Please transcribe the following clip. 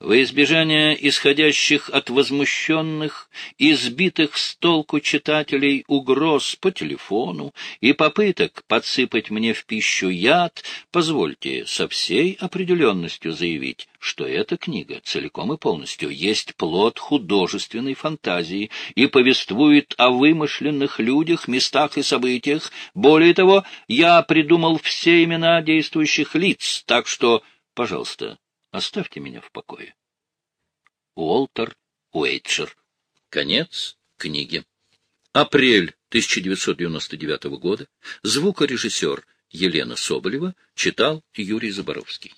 во избежание исходящих от возмущенных, избитых с толку читателей угроз по телефону и попыток подсыпать мне в пищу яд, позвольте со всей определенностью заявить, что эта книга целиком и полностью есть плод художественной фантазии и повествует о вымышленных людях, местах и событиях. Более того, я придумал все имена действующих лиц, так что, пожалуйста, оставьте меня в покое. Уолтер Уэйтшер. Конец книги. Апрель 1999 года. Звукорежиссер Елена Соболева читал Юрий Заборовский.